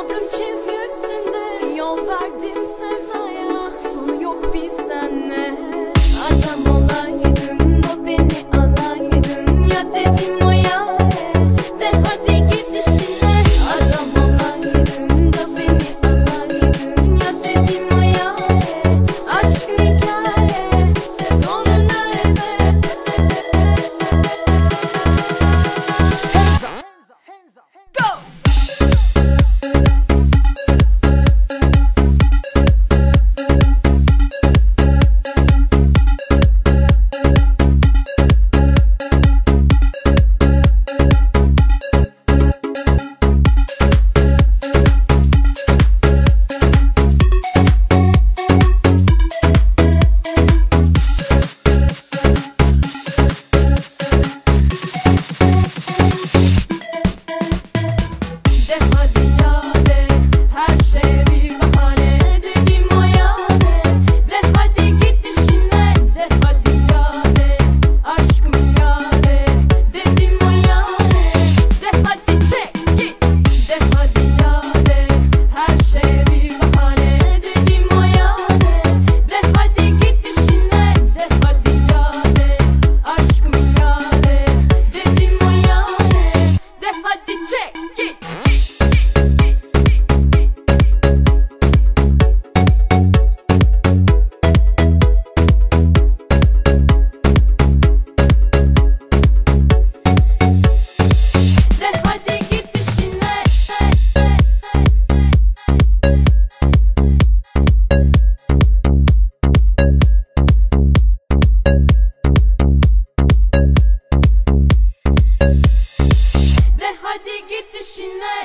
gelme Sabrım Işine